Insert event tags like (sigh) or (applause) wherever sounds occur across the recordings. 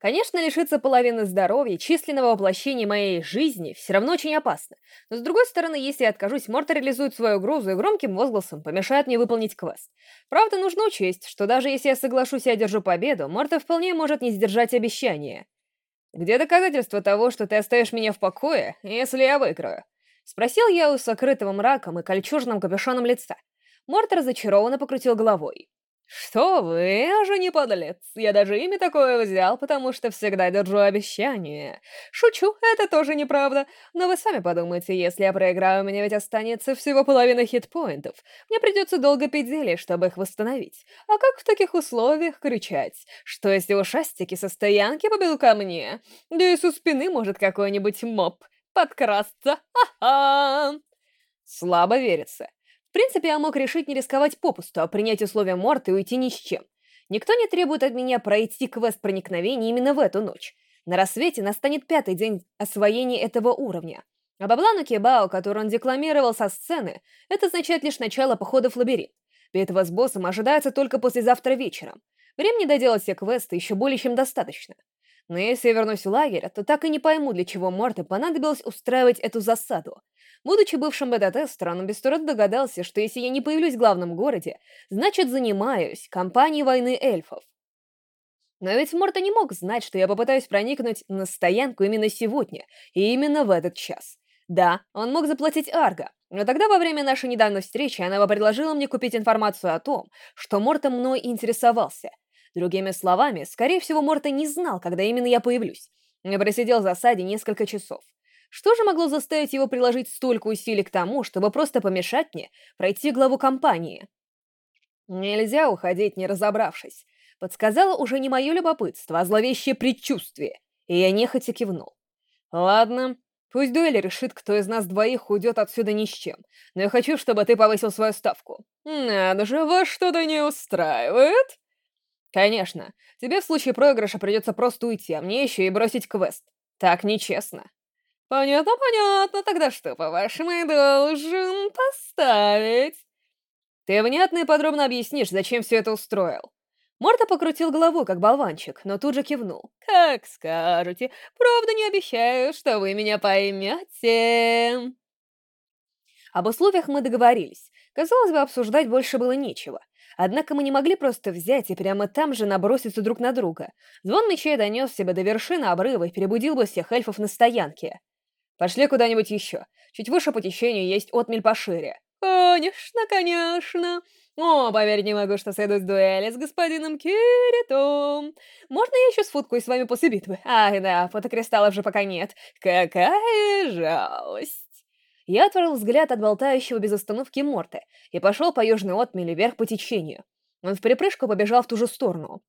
Конечно, лишиться половины здоровья, численного воплощения моей жизни все равно очень опасно. Но с другой стороны, если я откажусь, Морта реализует свою угрозу и громким возгласом помешает мне выполнить квест. Правда, нужно учесть, что даже если я соглашусь и одержу победу, Морта вполне может не сдержать обещание. «Где доказательства того, что ты оставишь меня в покое, если я выиграю?» Спросил я у сокрытого мраком и кольчужным капюшоном лица. Морт разочарованно покрутил головой. «Что вы, я же не подлец. Я даже имя такое взял, потому что всегда держу обещания. Шучу, это тоже неправда. Но вы сами подумайте, если я проиграю, у меня ведь останется всего половина хитпоинтов. Мне придется долго пить зелье, чтобы их восстановить. А как в таких условиях кричать? Что если ушастики со стоянки победут ко мне? Да и со спины может какой-нибудь моп подкрасться. Ха-ха!» Слабо верится. В принципе, я мог решить не рисковать попусту, а принять условия Морта и уйти ни с чем. Никто не требует от меня пройти квест проникновения именно в эту ночь. На рассвете настанет пятый день освоения этого уровня. А Баблану Кебао, который он декламировал со сцены, это означает лишь начало похода в лабиринт. Битва с боссом ожидается только послезавтра вечером. Времени доделать все квесты еще более чем достаточно. Но если я вернусь в лагерь, то так и не пойму, для чего Морте понадобилось устраивать эту засаду. Будучи бывшим бета-тестером, труда догадался, что если я не появлюсь в главном городе, значит занимаюсь кампанией войны эльфов. Но ведь Морта не мог знать, что я попытаюсь проникнуть на стоянку именно сегодня, и именно в этот час. Да, он мог заплатить Арго, но тогда во время нашей недавней встречи она бы предложила мне купить информацию о том, что Морта мной интересовался. Другими словами, скорее всего, Морта не знал, когда именно я появлюсь. Я просидел в засаде несколько часов. Что же могло заставить его приложить столько усилий к тому, чтобы просто помешать мне пройти главу компании? Нельзя уходить, не разобравшись. Подсказало уже не мое любопытство, а зловещее предчувствие, и я нехотя кивнул. Ладно, пусть дуэль решит, кто из нас двоих уйдет отсюда ни с чем, но я хочу, чтобы ты повысил свою ставку. Надо же, вас что-то не устраивает? Конечно, тебе в случае проигрыша придется просто уйти, а мне еще и бросить квест. Так нечестно. «Понятно, понятно. Тогда что, по-вашему, я должен поставить?» «Ты внятно и подробно объяснишь, зачем все это устроил». Морта покрутил головой, как болванчик, но тут же кивнул. «Как скажете. Правда, не обещаю, что вы меня поймете». Об условиях мы договорились. Казалось бы, обсуждать больше было нечего. Однако мы не могли просто взять и прямо там же наброситься друг на друга. Звон мечей донес себя до вершины обрыва и перебудил бы всех эльфов на стоянке. Пошли куда-нибудь еще. Чуть выше по течению есть отмель пошире. Конечно, конечно. О, поверить не могу, что сойду с дуэли с господином Киритом. Можно я еще сфоткаюсь с вами после битвы? Ах да, фотокристаллов же пока нет. Какая жалость. Я отворил взгляд от болтающего без остановки Морте и пошел по южной отмели вверх по течению. Он в припрыжку побежал в ту же сторону.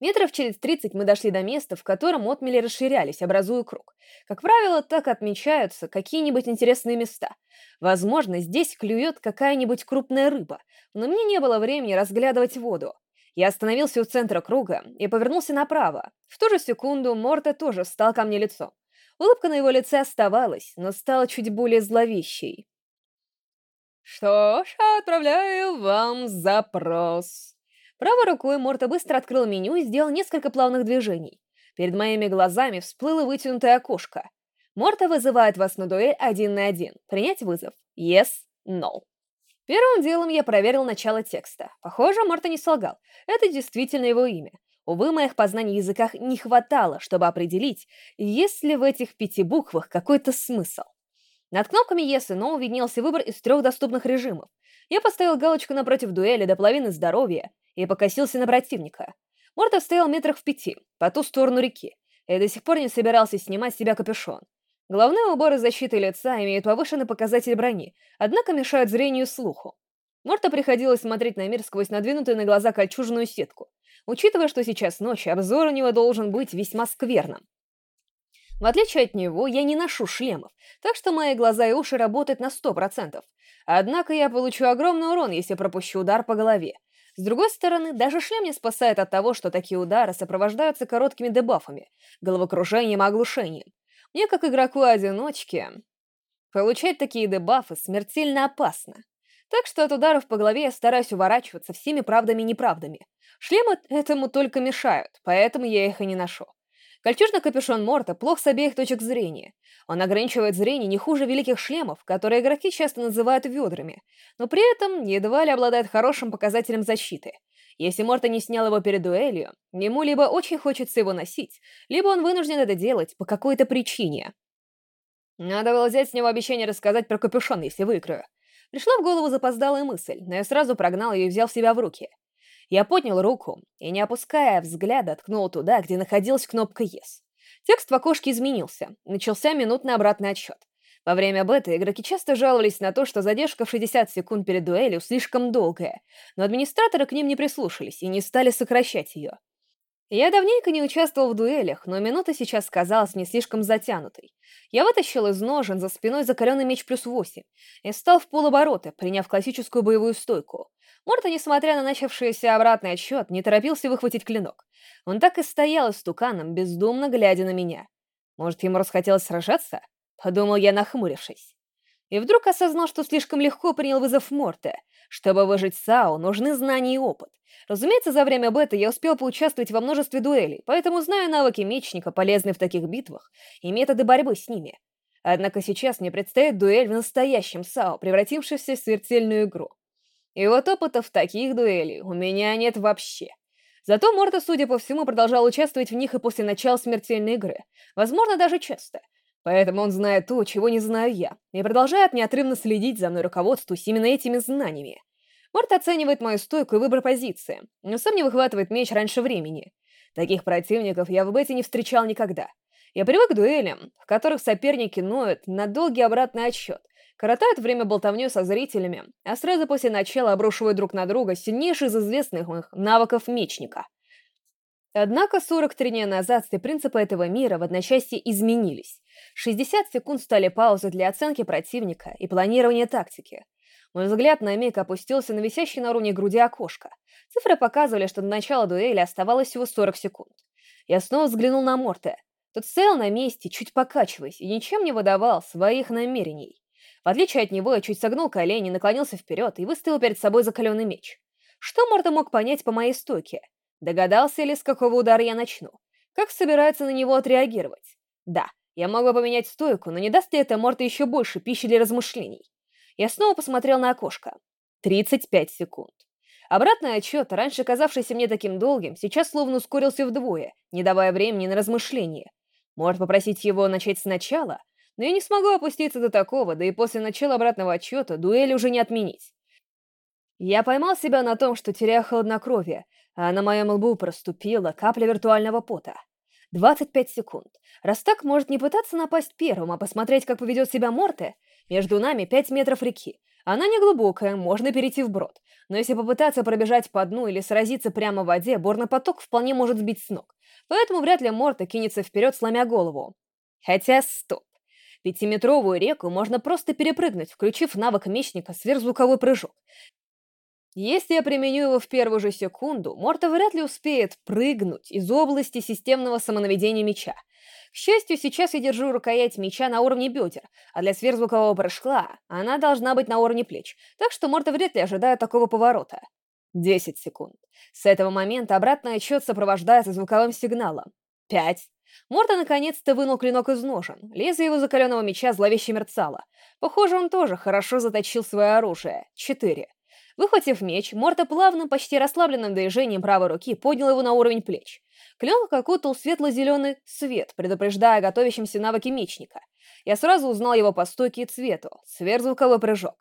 Метров через тридцать мы дошли до места, в котором отмели расширялись, образуя круг. Как правило, так отмечаются какие-нибудь интересные места. Возможно, здесь клюет какая-нибудь крупная рыба, но мне не было времени разглядывать воду. Я остановился у центра круга и повернулся направо. В ту же секунду Морта тоже встал ко мне лицом. Улыбка на его лице оставалась, но стала чуть более зловещей. «Что ж, отправляю вам запрос», Правой рукой Морта быстро открыл меню и сделал несколько плавных движений. Перед моими глазами всплыло вытянутое окошко. Морта вызывает вас на дуэль один на один. Принять вызов. Yes, no. Первым делом я проверил начало текста. Похоже, Морта не солгал. Это действительно его имя. Увы, моих познаний в языках не хватало, чтобы определить, есть ли в этих пяти буквах какой-то смысл. Над кнопками Yes и No виднелся выбор из трех доступных режимов. Я поставил галочку напротив дуэли до половины здоровья и покосился на противника. Морта стоял метрах в пяти, по ту сторону реки, и до сих пор не собирался снимать с себя капюшон. Головные уборы защиты лица имеют повышенный показатель брони, однако мешают зрению и слуху. Морта приходилось смотреть на мир сквозь надвинутую на глаза кольчужную сетку, учитывая, что сейчас ночь, обзор у него должен быть весьма скверным. В отличие от него, я не ношу шлемов, так что мои глаза и уши работают на сто процентов. Однако я получу огромный урон, если пропущу удар по голове, с другой стороны, даже шлем не спасает от того, что такие удары сопровождаются короткими дебафами, головокружением и оглушением. Мне, как игроку-одиночке, получать такие дебафы смертельно опасно. Так что от ударов по голове я стараюсь уворачиваться всеми правдами и неправдами. Шлемы этому только мешают, поэтому я их и не ношу. Кольчужный капюшон Морта плох с обеих точек зрения. Он ограничивает зрение не хуже великих шлемов, которые игроки часто называют ведрами, но при этом едва ли обладает хорошим показателем защиты. Если Морта не снял его перед дуэлью, ему либо очень хочется его носить, либо он вынужден это делать по какой-то причине. Надо было взять с него обещание рассказать про капюшон, если выиграю. Пришла в голову запоздалая мысль, но я сразу прогнал ее и взял себя в руки. Я поднял руку и, не опуская взгляда, ткнул туда, где находилась кнопка «Yes». Текст в окошке изменился. Начался минутный обратный отсчет. Во время бета игроки часто жаловались на то, что задержка в 60 секунд перед дуэлью слишком долгая, но администраторы к ним не прислушались и не стали сокращать ее. Я давненько не участвовал в дуэлях, но минута сейчас казалась не слишком затянутой. Я вытащил из ножен за спиной закаленный меч плюс восемь и стал в полоборота, приняв классическую боевую стойку. Морта, несмотря на начавшийся обратный отсчет, не торопился выхватить клинок. Он так и стоял истуканом, бездумно глядя на меня. Может, ему расхотелось сражаться? Подумал я, нахмурившись. И вдруг осознал, что слишком легко принял вызов Морте. Чтобы выжить Сао, нужны знания и опыт. Разумеется, за время бета я успел поучаствовать во множестве дуэлей, поэтому знаю навыки мечника, полезные в таких битвах, и методы борьбы с ними. Однако сейчас мне предстоит дуэль в настоящем САО, превратившейся в смертельную игру. И вот опыта в таких дуэлей у меня нет вообще. Зато Морта, судя по всему, продолжал участвовать в них и после начала смертельной игры. Возможно, даже часто. Поэтому он знает то, чего не знаю я, и продолжает неотрывно следить за мной, руководствуясь именно этими знаниями. Морт оценивает мою стойку и выбор позиции, но сам не выхватывает меч раньше времени. Таких противников я в бете не встречал никогда. Я привык к дуэлям, в которых соперники ноют на долгий обратный отсчет, коротают время болтовнёй со зрителями, а сразу после начала обрушивают друг на друга сильнейший из известных навыков мечника. Однако 43 дня назад все принципы этого мира в одночасье изменились. 60 секунд стали паузой для оценки противника и планирования тактики. Мой взгляд на миг опустился на висящий на уровне груди окошко. Цифры показывали, что до начала дуэли оставалось всего 40 секунд. Я снова взглянул на Морте. Тот стоял на месте, чуть покачиваясь, и ничем не выдавал своих намерений. В отличие от него, я чуть согнул колени, наклонился вперед и выставил перед собой закаленный меч. Что Морта мог понять по моей стойке? Догадался ли, с какого удара я начну? Как собирается на него отреагировать? Да, я мог бы поменять стойку, но не даст ли это Морта еще больше пищи для размышлений? Я снова посмотрел на окошко. 35 секунд. Обратный отчет, раньше казавшийся мне таким долгим, сейчас словно ускорился вдвое, не давая времени на размышления. Может попросить его начать сначала? Но я не смогу опуститься до такого, да и после начала обратного отчета дуэль уже не отменить. Я поймал себя на том, что теряю хладнокровие, а на моем лбу проступила капля виртуального пота. 25 секунд. Раз так, может не пытаться напасть первым, а посмотреть, как поведет себя Морте? Между нами 5 метров реки. Она не глубокая, можно перейти вброд. Но если попытаться пробежать по дну или сразиться прямо в воде, борный поток вполне может сбить с ног. Поэтому вряд ли Морта кинется вперед, сломя голову. Хотя стоп. Пятиметровую реку можно просто перепрыгнуть, включив навык мечника сверхзвуковой прыжок. Если я применю его в первую же секунду, Морта вряд ли успеет прыгнуть из области системного самонаведения меча. К счастью, сейчас я держу рукоять меча на уровне бедер, а для сверхзвукового прыжка она должна быть на уровне плеч, так что Морта вряд ли ожидает такого поворота. 10 секунд. С этого момента обратный отсчет сопровождается звуковым сигналом. 5. Морта наконец-то вынул клинок из ножен. Лезвие его закаленного меча зловеще мерцало. Похоже, он тоже хорошо заточил свое оружие. 4. Выхватив меч, Морта плавным, почти расслабленным движением правой руки поднял его на уровень плеч. Клинок окутал светло-зеленый свет, предупреждая о готовящемся навыке мечника. Я сразу узнал его по стойке и цвету. Сверхзвуковой прыжок.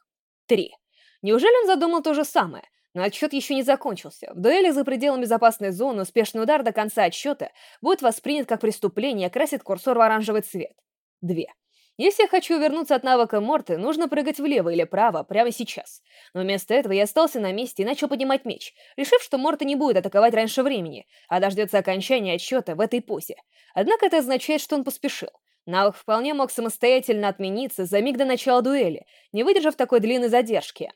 Три. Неужели он задумал то же самое? Но отсчет еще не закончился. В дуэли за пределами безопасной зоны успешный удар до конца отсчета будет воспринят как преступление и окрасит курсор в оранжевый цвет. Две. Если я хочу вернуться от навыка Морты, нужно прыгать влево или право прямо сейчас. Но вместо этого я остался на месте и начал поднимать меч, решив, что Морта не будет атаковать раньше времени, а дождется окончания отсчета в этой позе. Однако это означает, что он поспешил. Навык вполне мог самостоятельно отмениться за миг до начала дуэли, не выдержав такой длинной задержки.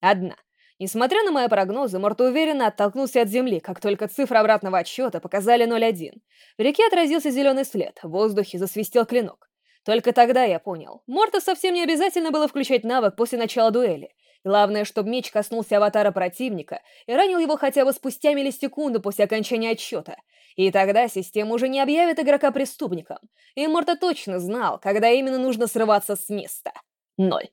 Одна. Несмотря на мои прогнозы, Морта уверенно оттолкнулся от земли, как только цифры обратного отсчета показали 0-1. В реке отразился зеленый след, в воздухе засвистел клинок. Только тогда я понял. Морта совсем не обязательно было включать навык после начала дуэли. Главное, чтобы меч коснулся аватара противника и ранил его хотя бы спустя миллисекунду после окончания отсчета. И тогда система уже не объявит игрока преступником. И Морта точно знал, когда именно нужно срываться с места. Ноль.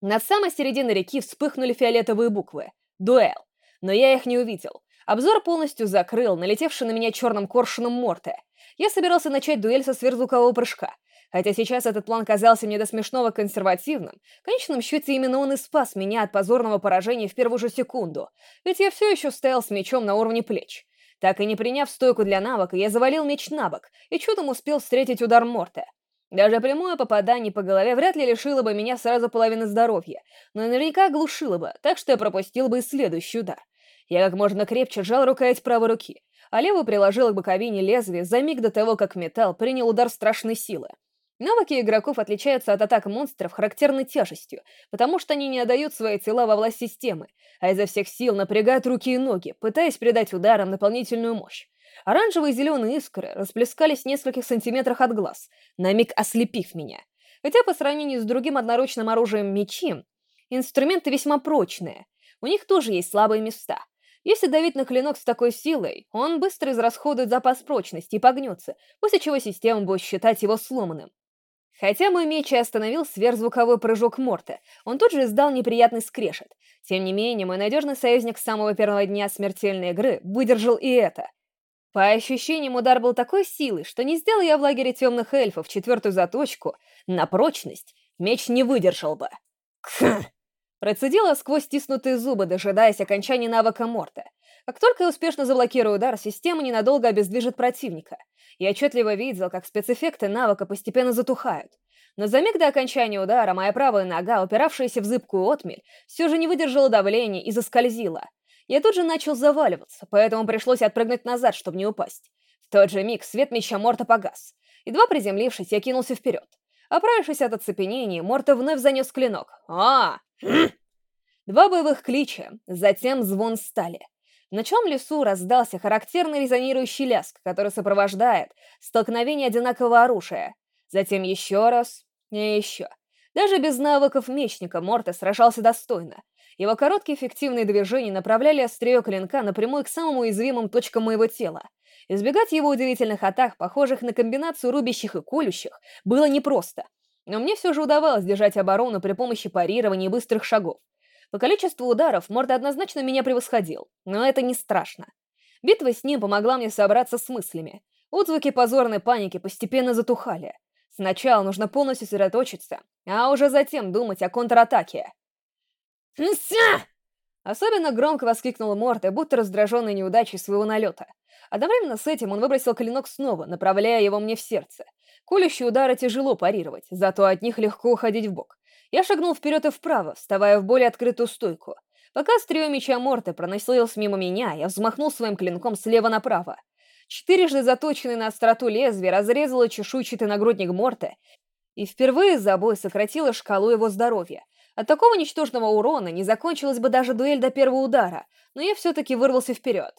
Над самой серединой реки вспыхнули фиолетовые буквы. Дуэл. Но я их не увидел. Обзор полностью закрыл, налетевший на меня черным коршуном Морте. Я собирался начать дуэль со сверхзвукового прыжка. Хотя сейчас этот план казался мне до смешного консервативным, в конечном счете именно он и спас меня от позорного поражения в первую же секунду, ведь я все еще стоял с мечом на уровне плеч. Так и не приняв стойку для навыка, я завалил меч на бок и чудом успел встретить удар Морте. Даже прямое попадание по голове вряд ли лишило бы меня сразу половины здоровья, но наверняка оглушило бы, так что я пропустил бы и следующий удар. Я как можно крепче сжал рукоять правой руки, а левую приложил к боковине лезвия за миг до того, как металл принял удар страшной силы. Навыки игроков отличаются от атак монстров характерной тяжестью, потому что они не отдают свои тела во власть системы, а изо всех сил напрягают руки и ноги, пытаясь придать ударам дополнительную мощь. Оранжевые и зеленые искры расплескались в нескольких сантиметрах от глаз, на миг ослепив меня. Хотя по сравнению с другим одноручным оружием мечи, инструменты весьма прочные. У них тоже есть слабые места. Если давить на клинок с такой силой, он быстро израсходует запас прочности и погнется, после чего система будет считать его сломанным. Хотя мой меч и остановил сверхзвуковой прыжок Морта, он тут же издал неприятный скрежет. Тем не менее, мой надежный союзник с самого первого дня смертельной игры выдержал и это. По ощущениям, удар был такой силы, что не сделал я в лагере темных эльфов четвертую заточку, на прочность меч не выдержал бы. Кхм. Процедила сквозь стиснутые зубы, дожидаясь окончания навыка Морта. Как только я успешно заблокирую удар, система ненадолго обездвижит противника. Я отчетливо видел, как спецэффекты навыка постепенно затухают. Но за миг до окончания удара моя правая нога, упиравшаяся в зыбкую отмель, все же не выдержала давления и заскользила. Я тут же начал заваливаться, поэтому пришлось отпрыгнуть назад, чтобы не упасть. В тот же миг свет меча Морта погас. Едва приземлившись, я кинулся вперед. Оправившись от оцепенения, Морта вновь занес клинок. а (clears throat) Два боевых клича, затем звон стали. В ночном лесу раздался характерный резонирующий ляск, который сопровождает столкновение одинакового оружия. Затем еще раз и еще. Даже без навыков мечника Морте сражался достойно. Его короткие эффективные движения направляли острие клинка напрямую к самым уязвимым точкам моего тела. Избегать его удивительных атак, похожих на комбинацию рубящих и колющих, было непросто. Но мне все же удавалось держать оборону при помощи парирования и быстрых шагов. По количеству ударов Морда однозначно меня превосходил, но это не страшно. Битва с ним помогла мне собраться с мыслями. Отзвуки позорной паники постепенно затухали. Сначала нужно полностью сосредоточиться, а уже затем думать о контратаке. «Нся!» Особенно громко воскликнул Морте, будто раздраженный неудачей своего налета. Одновременно с этим он выбросил клинок снова, направляя его мне в сердце. Колющие удары тяжело парировать, зато от них легко уходить в бок. Я шагнул вперед и вправо, вставая в более открытую стойку. Пока острие меча Морте проносилось мимо меня, я взмахнул своим клинком слева направо. Четырежды заточенный на остроту лезвие разрезало чешуйчатый нагрудник Морте и впервые за бой сократило шкалу его здоровья. От такого ничтожного урона не закончилась бы даже дуэль до первого удара, но я все-таки вырвался вперед.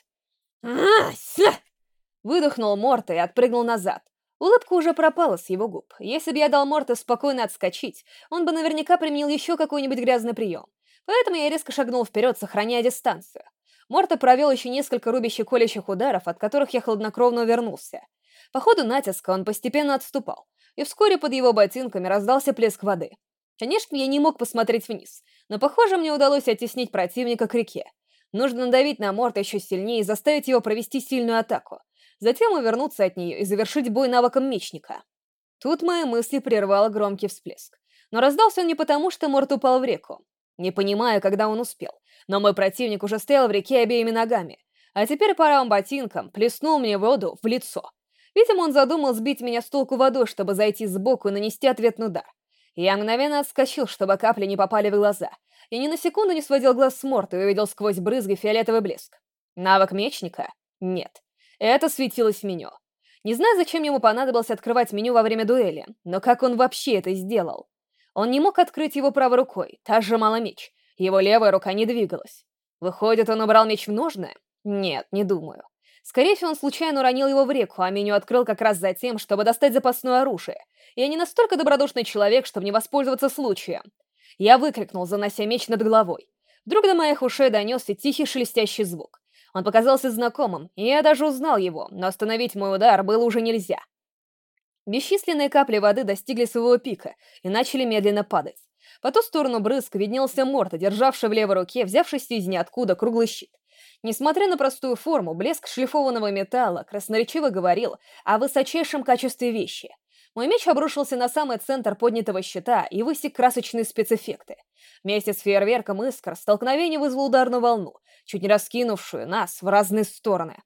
Выдохнул Морте и отпрыгнул назад. Улыбка уже пропала с его губ. Если бы я дал Морте спокойно отскочить, он бы наверняка применил еще какой-нибудь грязный прием. Поэтому я резко шагнул вперед, сохраняя дистанцию. Морта провел еще несколько рубящих колющих ударов, от которых я хладнокровно увернулся. По ходу натиска он постепенно отступал, и вскоре под его ботинками раздался плеск воды. Конечно, я не мог посмотреть вниз, но, похоже, мне удалось оттеснить противника к реке. Нужно надавить на Морта еще сильнее и заставить его провести сильную атаку затем увернуться от нее и завершить бой навыком мечника. Тут мои мысли прервало громкий всплеск. Но раздался он не потому, что Морт упал в реку. Не понимаю, когда он успел, но мой противник уже стоял в реке обеими ногами, а теперь паровым ботинком плеснул мне воду в лицо. Видимо, он задумал сбить меня с толку водой, чтобы зайти сбоку и нанести ответный удар. Я мгновенно отскочил, чтобы капли не попали в глаза, и ни на секунду не сводил глаз с Морта и увидел сквозь брызги фиолетовый блеск. Навык мечника? Нет. Это светилось меню. Не знаю, зачем ему понадобилось открывать меню во время дуэли, но как он вообще это сделал? Он не мог открыть его правой рукой, та сжимала меч. Его левая рука не двигалась. Выходит, он убрал меч в ножны? Нет, не думаю. Скорее всего, он случайно уронил его в реку, а меню открыл как раз за тем, чтобы достать запасное оружие. Я не настолько добродушный человек, чтобы не воспользоваться случаем. Я выкрикнул, занося меч над головой. Вдруг до моих ушей донесся тихий шелестящий звук. Он показался знакомым, и я даже узнал его, но остановить мой удар было уже нельзя. Бесчисленные капли воды достигли своего пика и начали медленно падать. По ту сторону брызг виднелся Морта, державший в левой руке, взявшийся из ниоткуда круглый щит. Несмотря на простую форму, блеск шлифованного металла красноречиво говорил о высочайшем качестве вещи. Мой меч обрушился на самый центр поднятого щита и высек красочные спецэффекты. Вместе с фейерверком искр столкновение вызвало ударную волну, чуть не раскинувшую нас в разные стороны.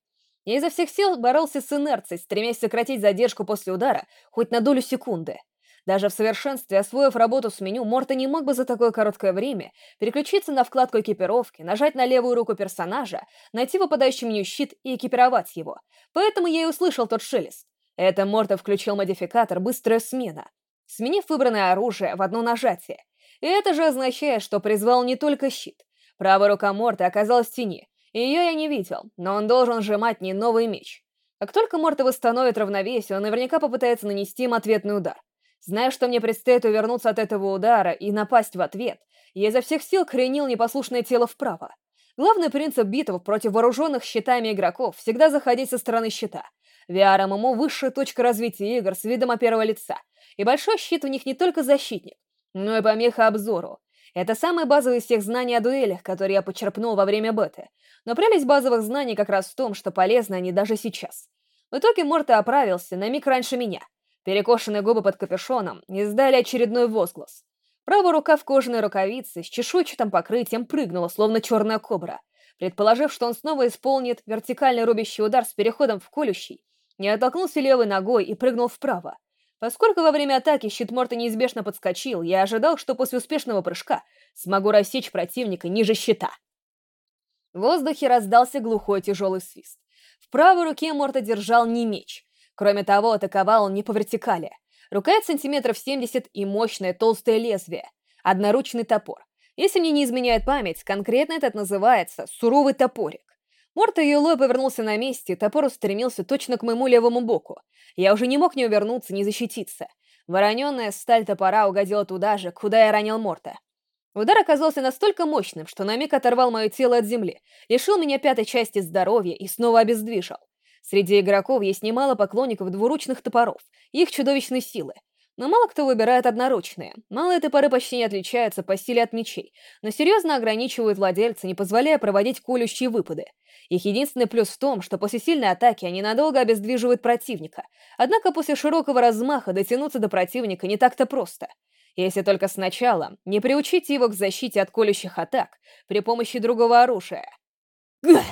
Я изо всех сил боролся с инерцией, стремясь сократить задержку после удара хоть на долю секунды. Даже в совершенстве освоив работу с меню, Морта не мог бы за такое короткое время переключиться на вкладку экипировки, нажать на левую руку персонажа, найти выпадающий меню щит и экипировать его. Поэтому я и услышал тот шелест. Это Морта включил модификатор «Быстрая смена», сменив выбранное оружие в одно нажатие. И это же означает, что призвал не только щит. Правая рука Морта оказалась в тени. Ее я не видел, но он должен сжимать не новый меч. Как только Морта восстановит равновесие, он наверняка попытается нанести им ответный удар. Зная, что мне предстоит увернуться от этого удара и напасть в ответ, я изо всех сил кренил непослушное тело вправо. Главный принцип битв против вооруженных щитами игроков всегда заходить со стороны щита. VR-ММО — высшая точка развития игр с видом от первого лица, и большой щит у них не только защитник, но и помеха обзору. Это самые базовые из всех знаний о дуэлях, которые я почерпнул во время беты. Но прелесть базовых знаний как раз в том, что полезны они даже сейчас. В итоге Морта оправился на миг раньше меня — Перекошенные губы под капюшоном издали очередной возглас. Правая рука в кожаной рукавице с чешуйчатым покрытием прыгнула, словно черная кобра. Предположив, что он снова исполнит вертикальный рубящий удар с переходом в колющий, не оттолкнулся левой ногой и прыгнул вправо. Поскольку во время атаки щит Морта неизбежно подскочил, я ожидал, что после успешного прыжка смогу рассечь противника ниже щита. В воздухе раздался глухой тяжелый свист. В правой руке Морта держал не меч, Кроме того, атаковал он не по вертикали. Рукоять сантиметров 70 и мощное толстое лезвие. Одноручный топор. Если мне не изменяет память, конкретно этот называется «суровый топорик». Морта Юлой повернулся на месте, топор устремился точно к моему левому боку. Я уже не мог ни увернуться, ни защититься. Вороненная сталь топора угодила туда же, куда я ранил Морта. Удар оказался настолько мощным, что на миг оторвал мое тело от земли, лишил меня пятой части здоровья и снова обездвижил. Среди игроков есть немало поклонников двуручных топоров их чудовищной силы. Но мало кто выбирает одноручные. Малые топоры почти не отличаются по силе от мечей, но серьезно ограничивают владельца, не позволяя проводить колющие выпады. Их единственный плюс в том, что после сильной атаки они надолго обездвиживают противника. Однако после широкого размаха дотянуться до противника не так-то просто. Если только сначала не приучить его к защите от колющих атак при помощи другого оружия. Гah!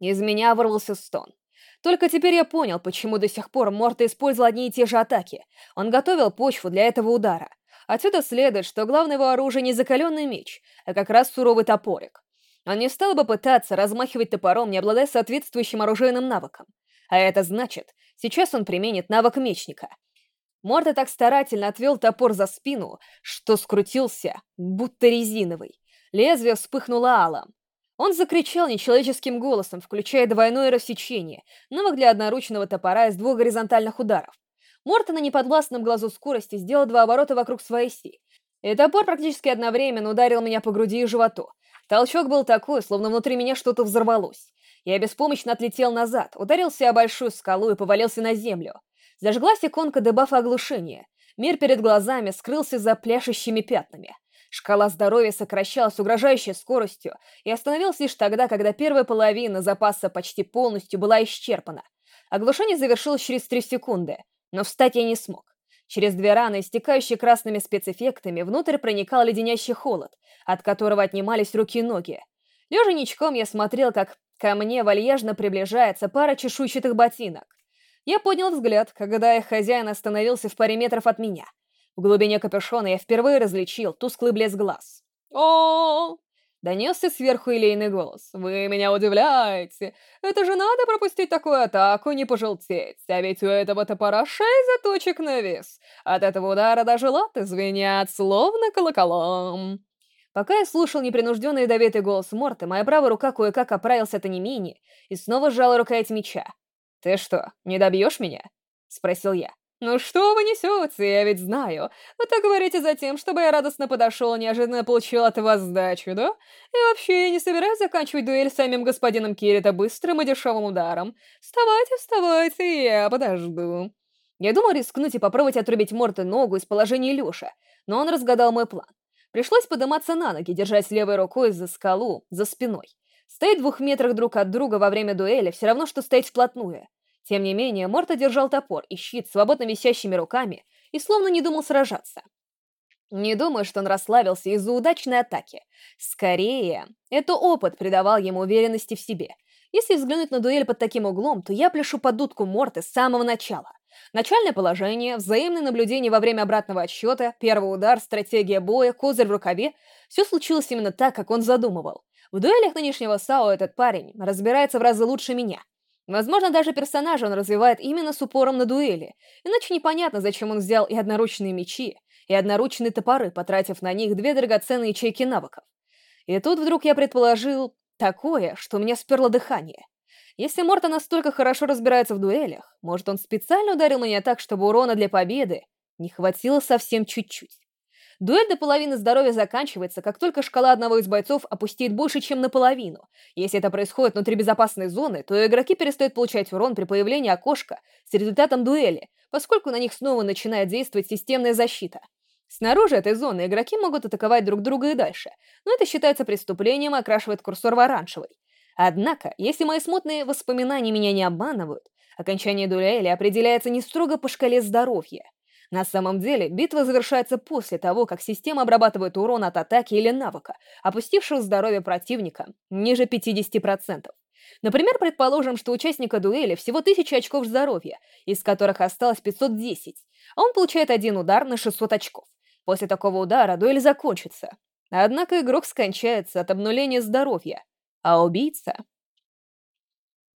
Из меня вырвался стон. Только теперь я понял, почему до сих пор Морта использовал одни и те же атаки. Он готовил почву для этого удара. Отсюда следует, что главное его оружие не закаленный меч, а как раз суровый топорик. Он не стал бы пытаться размахивать топором, не обладая соответствующим оружейным навыком. А это значит, сейчас он применит навык мечника. Морта так старательно отвел топор за спину, что скрутился, будто резиновый. Лезвие вспыхнуло алом. Он закричал нечеловеческим голосом, включая двойное рассечение, навык для одноручного топора из двух горизонтальных ударов. Морта на неподвластном глазу скорости сделал два оборота вокруг своей оси. И топор практически одновременно ударил меня по груди и животу. Толчок был такой, словно внутри меня что-то взорвалось. Я беспомощно отлетел назад, ударился о большую скалу и повалился на землю. Зажглась иконка дебафа оглушения. Мир перед глазами скрылся за пляшущими пятнами. Шкала здоровья сокращалась угрожающей скоростью и остановилась лишь тогда, когда первая половина запаса почти полностью была исчерпана. Оглушение завершилось через три секунды, но встать я не смог. Через две раны, истекающие красными спецэффектами, внутрь проникал леденящий холод, от которого отнимались руки и ноги. Лежа ничком, я смотрел, как ко мне вальяжно приближается пара чешуйчатых ботинок. Я поднял взгляд, когда их хозяин остановился в паре метров от меня — в глубине капюшона я впервые различил тусклый блеск глаз. о, Донесся сверху елейный голос. «Вы меня удивляете! Это же надо пропустить такую атаку, не пожелтеть! А ведь у этого топора шесть заточек на вес! От этого удара даже латы звенят, словно колоколом!» Пока я слушал непринужденный ядовитый голос Морты, моя правая рука кое-как оправилась от онемения и снова сжала рукоять меча. «Ты что, не добьешь меня?» — спросил я. «Ну что вы несете, я ведь знаю. Вы так говорите за тем, чтобы я радостно подошел и неожиданно получил от вас сдачу, да? И вообще, я не собираюсь заканчивать дуэль с самим господином Кирита быстрым и дешевым ударом. Вставайте, вставайте, я подожду». Я думал рискнуть и попробовать отрубить Морте ногу из положения Илюша, но он разгадал мой план. Пришлось подниматься на ноги, держась левой рукой за скалу, за спиной. Стоять в двух метрах друг от друга во время дуэли все равно, что стоять вплотную. Тем не менее, Морта держал топор и щит свободно висящими руками и словно не думал сражаться. Не думаю, что он расслабился из-за удачной атаки. Скорее, это опыт придавал ему уверенности в себе. Если взглянуть на дуэль под таким углом, то я пляшу под дудку Морты с самого начала. Начальное положение, взаимное наблюдение во время обратного отсчета, первый удар, стратегия боя, козырь в рукаве — все случилось именно так, как он задумывал. В дуэлях нынешнего САО этот парень разбирается в разы лучше меня. Возможно, даже персонажа он развивает именно с упором на дуэли, иначе непонятно, зачем он взял и одноручные мечи, и одноручные топоры, потратив на них две драгоценные ячейки навыков. И тут вдруг я предположил такое, что у меня сперло дыхание. Если Морта настолько хорошо разбирается в дуэлях, может, он специально ударил меня так, чтобы урона для победы не хватило совсем чуть-чуть. Дуэль до половины здоровья заканчивается, как только шкала одного из бойцов опустеет больше, чем наполовину. Если это происходит внутри безопасной зоны, то игроки перестают получать урон при появлении окошка с результатом дуэли, поскольку на них снова начинает действовать системная защита. Снаружи этой зоны игроки могут атаковать друг друга и дальше, но это считается преступлением и окрашивает курсор в оранжевый. Однако, если мои смутные воспоминания меня не обманывают, окончание дуэли определяется не строго по шкале здоровья, на самом деле, битва завершается после того, как система обрабатывает урон от атаки или навыка, опустившего здоровье противника ниже 50%. Например, предположим, что у участника дуэли всего 1000 очков здоровья, из которых осталось 510, а он получает один удар на 600 очков. После такого удара дуэль закончится. Однако игрок скончается от обнуления здоровья, а убийца...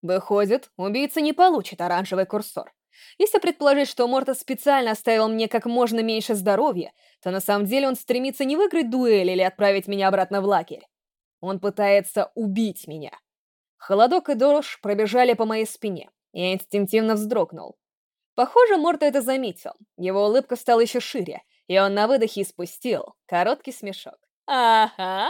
Выходит, убийца не получит оранжевый курсор. Если предположить, что Морта специально оставил мне как можно меньше здоровья, то на самом деле он стремится не выиграть дуэль или отправить меня обратно в лагерь. Он пытается убить меня. Холодок и дрожь пробежали по моей спине. Я инстинктивно вздрогнул. Похоже, Морта это заметил. Его улыбка стала еще шире, и он на выдохе испустил короткий смешок. «Ага!»